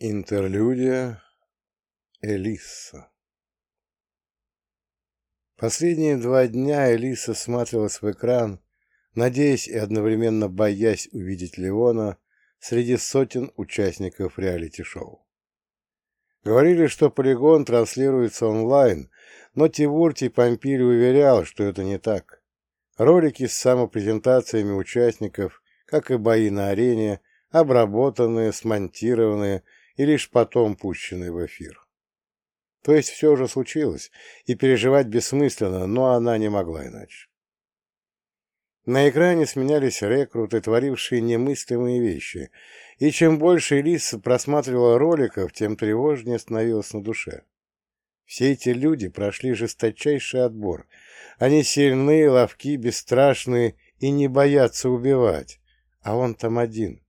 Интерлюдия Элисса Последние два дня Элиса смотрелась в экран, надеясь и одновременно боясь увидеть Леона среди сотен участников реалити-шоу. Говорили, что полигон транслируется онлайн, но Тивуртий Помпиль уверял, что это не так. Ролики с самопрезентациями участников, как и бои на арене, обработанные, смонтированные и лишь потом пущенный в эфир. То есть все уже случилось, и переживать бессмысленно, но она не могла иначе. На экране сменялись рекруты, творившие немыслимые вещи, и чем больше Элис просматривала роликов, тем тревожнее становилось на душе. Все эти люди прошли жесточайший отбор. Они сильны, ловки, бесстрашные и не боятся убивать. А он там один.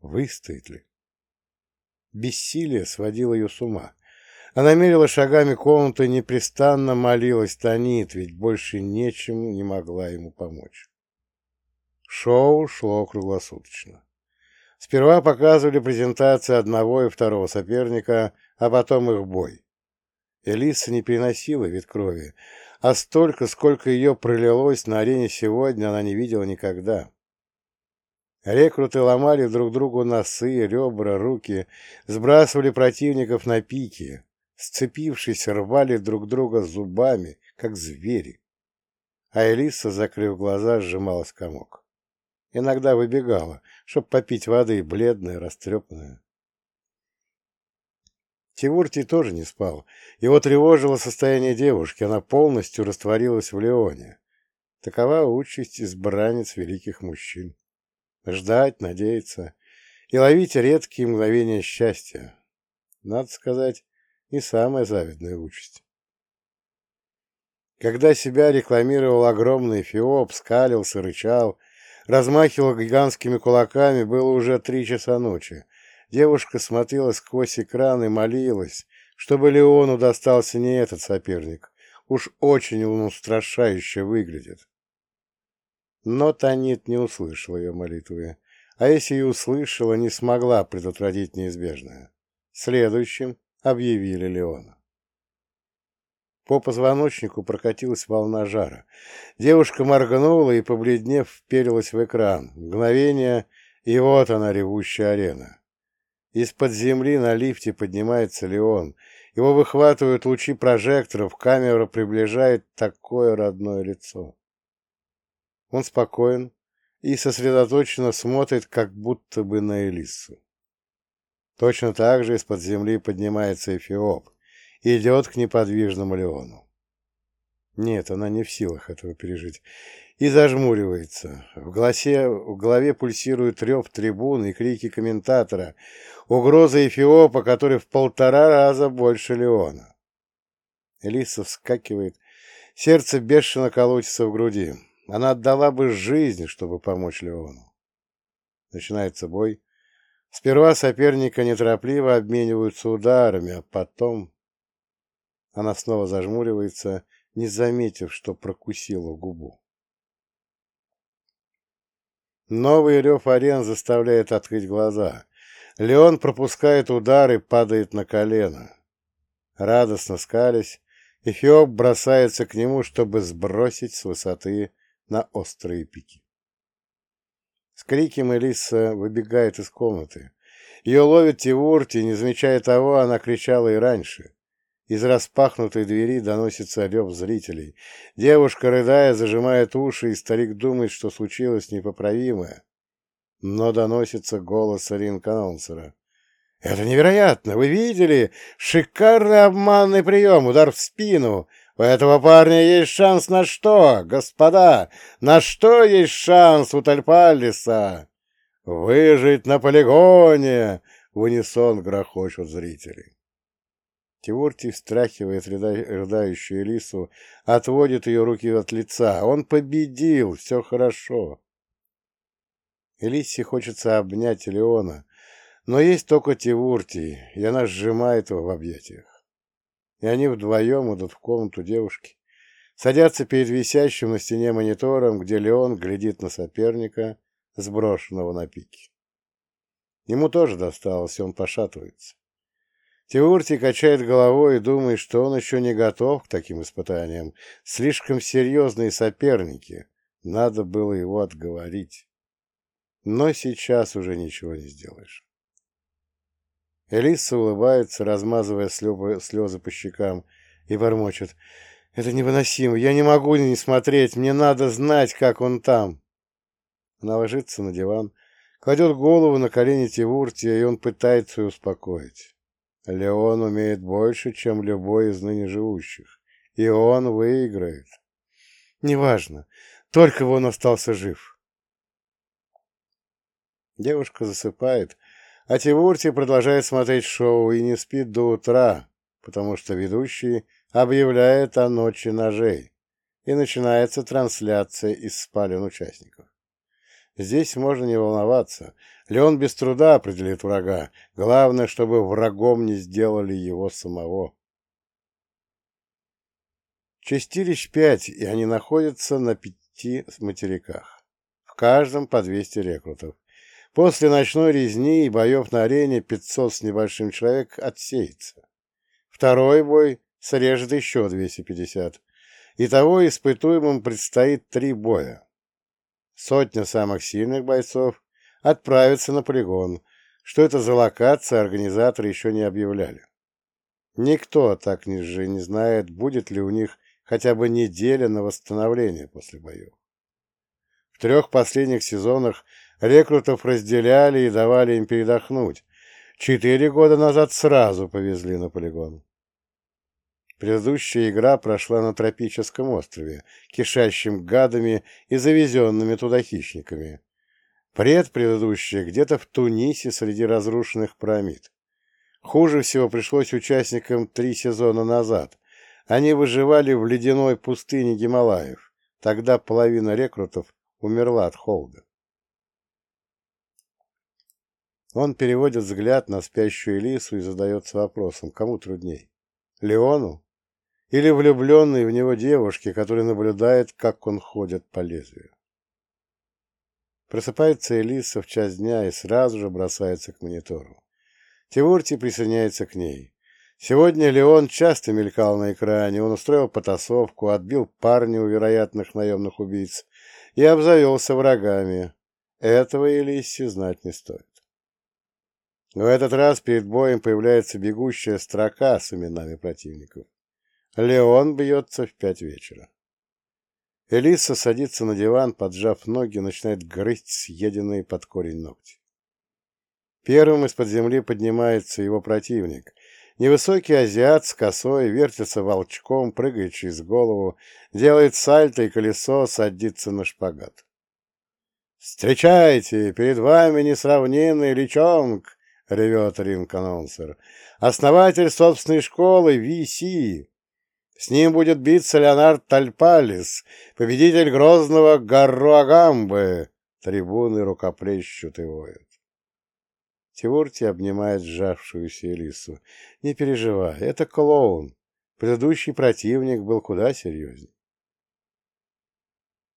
Выстоит ли? Бессилие сводило ее с ума. Она мерила шагами комнаты непрестанно молилась Танит, ведь больше нечем не могла ему помочь. Шоу шло круглосуточно. Сперва показывали презентации одного и второго соперника, а потом их бой. Элиса не переносила вид крови, а столько, сколько ее пролилось на арене сегодня, она не видела никогда. Рекруты ломали друг другу носы, ребра, руки, сбрасывали противников на пики, сцепившись, рвали друг друга зубами, как звери. А Элиса, закрыв глаза, сжималась комок. Иногда выбегала, чтобы попить воды, бледная, растрепанная. Тивуртий тоже не спал. Его тревожило состояние девушки, она полностью растворилась в Леоне. Такова участь избранниц великих мужчин ждать, надеяться и ловить редкие мгновения счастья. Надо сказать, не самая завидная участь. Когда себя рекламировал огромный Фиоп, скалился, рычал, размахивал гигантскими кулаками, было уже три часа ночи. Девушка смотрела сквозь экран и молилась, чтобы Леону достался не этот соперник. Уж очень он устрашающе выглядит. Но Танит не услышала ее молитвы, а если и услышала, не смогла предотвратить неизбежное. Следующим объявили Леона. По позвоночнику прокатилась волна жара. Девушка моргнула и, побледнев, вперилась в экран. Мгновение, и вот она, ревущая арена. Из-под земли на лифте поднимается Леон. Его выхватывают лучи прожекторов, камера приближает такое родное лицо. Он спокоен и сосредоточенно смотрит, как будто бы на Элиссу. Точно так же из-под земли поднимается Эфиоп и идет к неподвижному Леону. Нет, она не в силах этого пережить. И зажмуривается. В, голосе, в голове пульсирует рев трибуны и крики комментатора. Угроза Эфиопа, который в полтора раза больше Леона. Элиса вскакивает. Сердце бешено колотится в груди. Она отдала бы жизнь, чтобы помочь Леону. Начинается бой. Сперва соперника неторопливо обмениваются ударами, а потом... Она снова зажмуривается, не заметив, что прокусила губу. Новый рев арен заставляет открыть глаза. Леон пропускает удар и падает на колено. Радостно скались, Эфиоп бросается к нему, чтобы сбросить с высоты на острые пики. С криком Элиса выбегает из комнаты. Ее ловит Тивурти, не замечая того, она кричала и раньше. Из распахнутой двери доносится рев зрителей. Девушка, рыдая, зажимает уши, и старик думает, что случилось непоправимое. Но доносится голос ринг-анонсера. «Это невероятно! Вы видели? Шикарный обманный прием! Удар в спину! У этого парня есть шанс на что, господа? На что есть шанс у Тальпалиса? Выжить на полигоне!» — в унисон грохочут зрители. Тивуртий встряхивает рыдающую Элису, отводит ее руки от лица. Он победил, все хорошо. Элисе хочется обнять Леона, но есть только Тивуртий, и она сжимает его в объятиях и они вдвоем идут в комнату девушки, садятся перед висящим на стене монитором, где Леон глядит на соперника, сброшенного на пике. Ему тоже досталось, он пошатывается. Теурти качает головой и думает, что он еще не готов к таким испытаниям. Слишком серьезные соперники. Надо было его отговорить. Но сейчас уже ничего не сделаешь. Элиса улыбается, размазывая слезы по щекам, и бормочет. «Это невыносимо. Я не могу не смотреть. Мне надо знать, как он там». Она ложится на диван, кладет голову на колени Тивуртия, и он пытается ее успокоить. Леон умеет больше, чем любой из ныне живущих, и он выиграет. Неважно, только бы он остался жив. Девушка засыпает, а Тивурти продолжает смотреть шоу и не спит до утра, потому что ведущий объявляет о ночи ножей, и начинается трансляция из спален участников. Здесь можно не волноваться. Леон без труда определит врага. Главное, чтобы врагом не сделали его самого. Чистилищ пять, и они находятся на пяти материках. В каждом по 200 рекрутов. После ночной резни и боев на арене 500 с небольшим человек отсеется. Второй бой срежет еще 250. Итого испытуемым предстоит три боя. Сотня самых сильных бойцов отправятся на полигон. Что это за локация, организаторы еще не объявляли. Никто так же не знает, будет ли у них хотя бы неделя на восстановление после боев. В трех последних сезонах рекрутов разделяли и давали им передохнуть. Четыре года назад сразу повезли на полигон. Предыдущая игра прошла на тропическом острове, кишащем гадами и завезенными туда хищниками. Предпредыдущая где-то в Тунисе среди разрушенных пирамид. Хуже всего пришлось участникам три сезона назад. Они выживали в ледяной пустыне Гималаев. Тогда половина рекрутов умерла от холода. Он переводит взгляд на спящую Элису и задается вопросом, кому трудней? Леону или влюбленной в него девушке, которая наблюдает, как он ходит по лезвию. Просыпается Элиса в час дня и сразу же бросается к монитору. Тивурти присоединяется к ней. Сегодня Леон часто мелькал на экране, он устроил потасовку, отбил парня у вероятных наемных убийц и обзавелся врагами. Этого Элисе знать не стоит. В этот раз перед боем появляется бегущая строка с именами противников. Леон бьется в пять вечера. Элиса садится на диван, поджав ноги, начинает грызть съеденные под корень ногти. Первым из-под земли поднимается его противник. Невысокий азиат с косой вертится волчком, прыгает через голову, делает сальто и колесо, садится на шпагат. «Встречайте! Перед вами несравненный личонг!» — ревет ринг-анонсер. «Основатель собственной школы, VC, с ним будет биться Леонард Тальпалис, победитель грозного Гарруагамбы. Трибуны рукоплещут и воют. Тивурти обнимает сжавшуюся Элису. «Не переживай, это клоун. Предыдущий противник был куда серьезнее».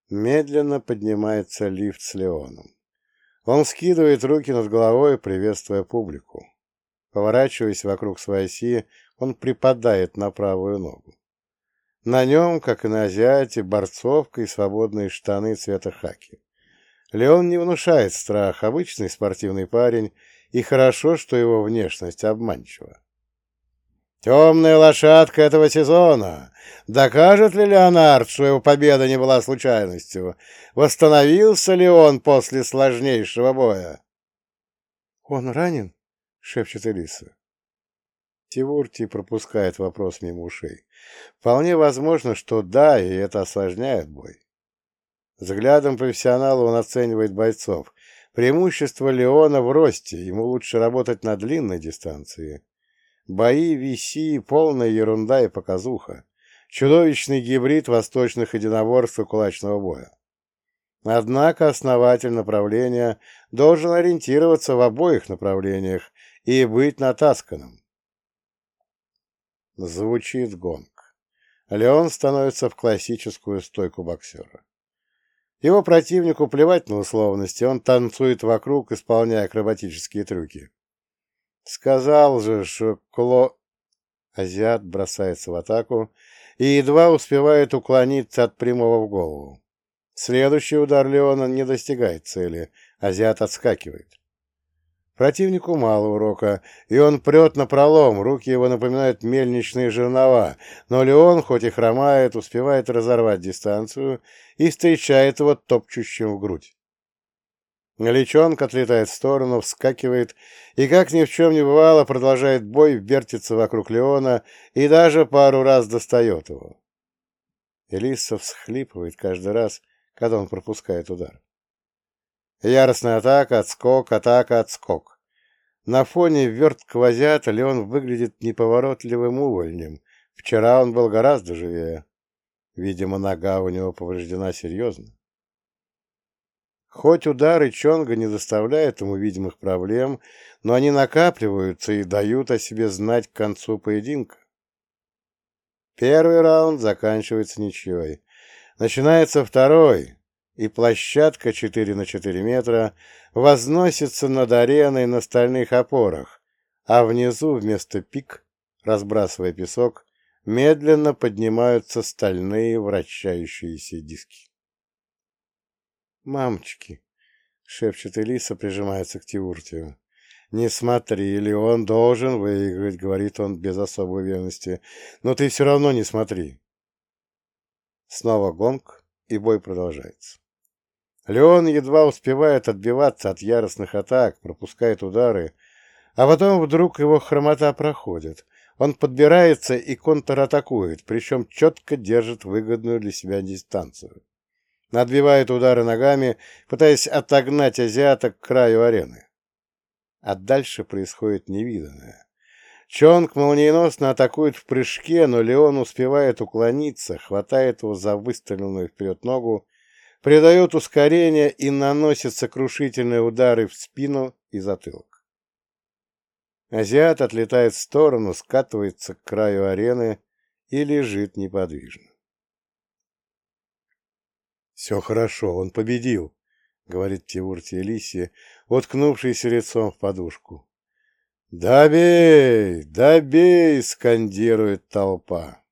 Медленно поднимается лифт с Леоном. Он скидывает руки над головой, приветствуя публику. Поворачиваясь вокруг своей оси, он припадает на правую ногу. На нем, как и на азиате, борцовка и свободные штаны цвета хаки. Леон не внушает страх, обычный спортивный парень, и хорошо, что его внешность обманчива. «Темная лошадка этого сезона! Докажет ли Леонард, что его победа не была случайностью? Восстановился ли он после сложнейшего боя?» «Он ранен?» — шепчет Элиса. Тивурти пропускает вопрос мимо ушей. Вполне возможно, что да, и это осложняет бой. Взглядом профессионала он оценивает бойцов. Преимущество Леона в росте, ему лучше работать на длинной дистанции. Бои VC — полная ерунда и показуха. Чудовищный гибрид восточных единоборств и кулачного боя. Однако основатель направления должен ориентироваться в обоих направлениях и быть натасканным. Звучит гонг. Леон становится в классическую стойку боксера. Его противнику плевать на условности, он танцует вокруг, исполняя акробатические трюки. Сказал же, что Кло... Азиат бросается в атаку и едва успевает уклониться от прямого в голову. Следующий удар Леона не достигает цели, азиат отскакивает. Противнику мало урока, и он прет на пролом, руки его напоминают мельничные жернова, но Леон, хоть и хромает, успевает разорвать дистанцию и встречает его топчущим в грудь. Личонка отлетает в сторону, вскакивает и, как ни в чем не бывало, продолжает бой, вертится вокруг Леона и даже пару раз достает его. Элиса всхлипывает каждый раз, когда он пропускает удар. Яростная атака, отскок, атака, отскок. На фоне верткого азиата Леон выглядит неповоротливым увольнем. Вчера он был гораздо живее. Видимо, нога у него повреждена серьезно. Хоть удары Чонга не доставляют ему видимых проблем, но они накапливаются и дают о себе знать к концу поединка. Первый раунд заканчивается ничьей. Начинается второй, и площадка 4 на 4 метра возносится над ареной на стальных опорах, а внизу вместо пик, разбрасывая песок, медленно поднимаются стальные вращающиеся диски. «Мамочки!» — шепчет Элиса, прижимается к Тиуртию. «Не смотри, или он должен выиграть», — говорит он без особой уверенности. «Но ты все равно не смотри». Снова гонг, и бой продолжается. Леон едва успевает отбиваться от яростных атак, пропускает удары, а потом вдруг его хромота проходит. Он подбирается и контратакует, причем четко держит выгодную для себя дистанцию отбивает удары ногами, пытаясь отогнать азиата к краю арены. А дальше происходит невиданное. Чонг молниеносно атакует в прыжке, но Леон успевает уклониться, хватает его за выставленную вперед ногу, придает ускорение и наносит сокрушительные удары в спину и затылок. Азиат отлетает в сторону, скатывается к краю арены и лежит неподвижно. «Все хорошо, он победил», — говорит Тивурти Элисия, уткнувшийся лицом в подушку. «Добей! Добей!» — скандирует толпа.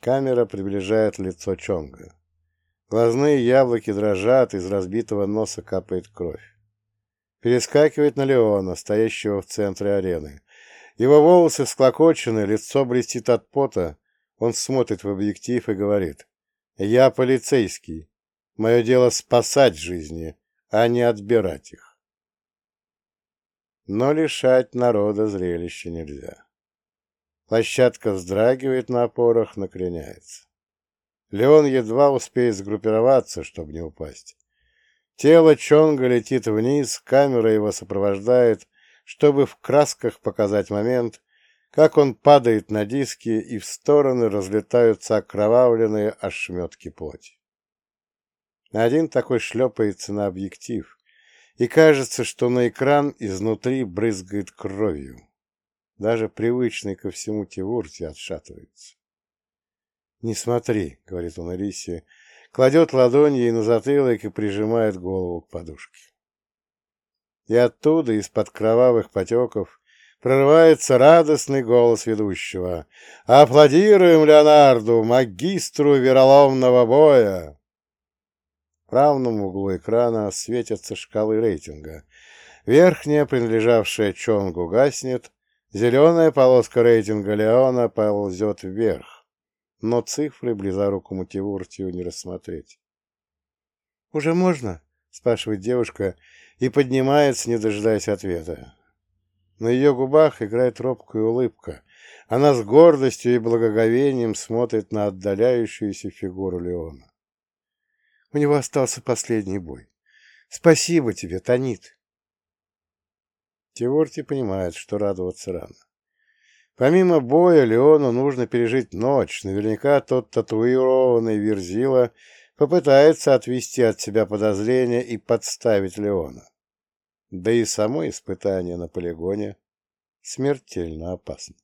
Камера приближает лицо Чонга. Глазные яблоки дрожат, из разбитого носа капает кровь. Перескакивает на Леона, стоящего в центре арены. Его волосы склокочены, лицо блестит от пота. Он смотрит в объектив и говорит. Я полицейский. Мое дело спасать жизни, а не отбирать их. Но лишать народа зрелища нельзя. Площадка вздрагивает на опорах, накреняется. Леон едва успеет сгруппироваться, чтобы не упасть. Тело Чонга летит вниз, камера его сопровождает, чтобы в красках показать момент, как он падает на диски, и в стороны разлетаются окровавленные ошметки плоти. Один такой шлепается на объектив, и кажется, что на экран изнутри брызгает кровью. Даже привычный ко всему Тивурти отшатывается. «Не смотри», — говорит он Алисе, кладет ладонь ей на затылок и прижимает голову к подушке. И оттуда, из-под кровавых потеков, прорывается радостный голос ведущего. «Аплодируем Леонарду, магистру вероломного боя!» В правом углу экрана светятся шкалы рейтинга. Верхняя, принадлежавшая Чонгу, гаснет, зеленая полоска рейтинга Леона ползет вверх, но цифры близорукому Тивуртию не рассмотреть. «Уже можно?» — спрашивает девушка и поднимается, не дожидаясь ответа. На ее губах играет робкая улыбка. Она с гордостью и благоговением смотрит на отдаляющуюся фигуру Леона. У него остался последний бой. Спасибо тебе, Танит. Теворти понимает, что радоваться рано. Помимо боя Леону нужно пережить ночь. Наверняка тот татуированный Верзила попытается отвести от себя подозрения и подставить Леона. Да и само испытание на полигоне смертельно опасно.